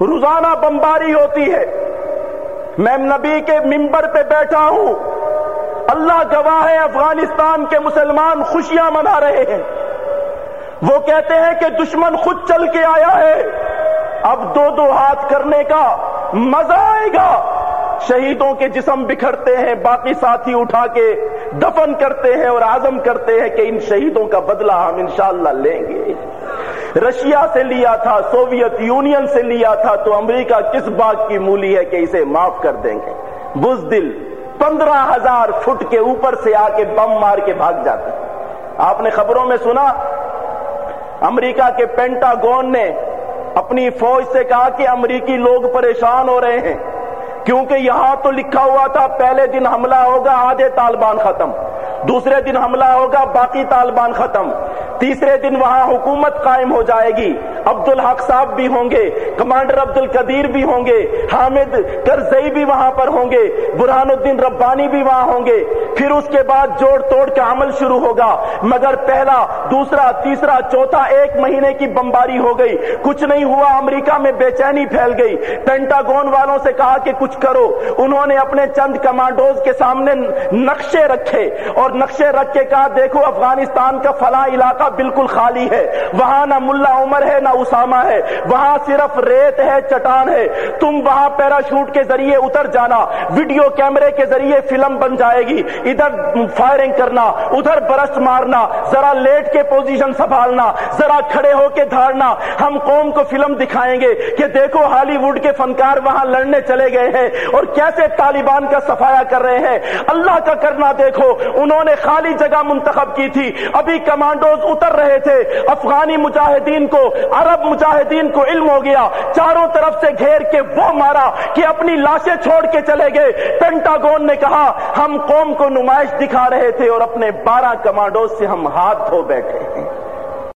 روزانہ بمباری ہوتی ہے۔ میں نبی کے ممبر پہ بیٹھا ہوں۔ اللہ گواہ ہے افغانستان کے مسلمان خوشیاں منا رہے ہیں۔ وہ کہتے ہیں کہ دشمن خود چل کے آیا ہے۔ اب دو دو ہاتھ کرنے کا مزہ آئے گا۔ شہیدوں کے جسم بکھرتے ہیں، باقی ساتھی اٹھا کے دفن کرتے ہیں اور عزم کرتے ہیں کہ ان شہیدوں کا بدلہ ہم انشاءاللہ لیں گے۔ رشیا سے لیا تھا، سوویت یونین سے لیا تھا، تو امریکہ کس بات کی مولی ہے کہ اسے معاف کر دیں گے؟ بزدل، پندرہ ہزار فٹ کے اوپر سے آ کے بم مار کے بھاگ جاتے آپ نے خبروں میں سنا، امریکہ کے پینٹاگون نے اپنی فوج سے کہا کہ امریکی لوگ پریشان ہو رہے ہیں، کیونکہ یہاں تو لکھا ہوا تھا، پہلے دن حملہ ہوگا، آدھے طالبان ختم۔ دوسرے دن حملہ ہوگا، باقی طالبان ختم۔ تیسرے دن وہاں حکومت قائم ہو جائے گی۔ عبد الحق صاحب بھی ہوں گے، کمانڈر عبد القدیر بھی ہوں گے، حامد کرزئی بھی وہاں پر ہوں گے، برہان الدین ربانی بھی وہاں ہوں گے۔ پھر اس کے بعد جوڑ توڑ کا عمل شروع ہوگا۔ مگر پہلا، دوسرا، تیسرا، چوتھا ایک مہینے کی بمباری ہو گئی۔ کچھ نہیں ہوا، امریکہ میں بے چینی پھیل گئی۔ پینٹاگون والوں سے کہا کہ کچھ کرو۔ انہوں نے اپنے چند کمانڈوز کے سامنے نقشے رکھے۔ اور نقشے رکھ کے کہا، دیکھو، افغانستان کا فلاں علاقہ بالکل خالی ہے۔ وہاں نہ ملا عمر ہے، نہ اسامہ ہے، وہاں صرف ریت ہے، چٹان ہے۔ تم وہاں پیراشوٹ کے ذریعے اتر جانا، ویڈیو کیمرے کے ذریعے فلم بن جائے گی۔ ادھر فائرنگ کرنا، ادھر برسٹ مارنا، ذرا لیٹ کے پوزیشن سنبھالنا، ذرا کھڑے ہو کے دھاڑنا۔ ہم قوم کو فلم دکھائیں گے کہ دیکھو ہالی ووڈ کے فنکار وہاں لڑنے چلے گئے ہیں اور کیسے طالبان کا صفایا کر رہے ہیں۔ اللہ کا کرنا دیکھو، انہوں نے خالی جگہ منتخب کی تھی۔ ابھی کمانڈوز اتر رہے تھے۔ افغانی مجاہدین کو عرب مجاہدین کو علم ہو گیا، چاروں طرف سے گھیر کے وہ مارا کہ اپنی لاشیں چھوڑ کے چلے گئے۔ پینٹاگون نے کہا، ہم قوم کو نمائش دکھا رہے تھے اور اپنے بارہ کمانڈوز سے ہم ہاتھ دھو بیٹھے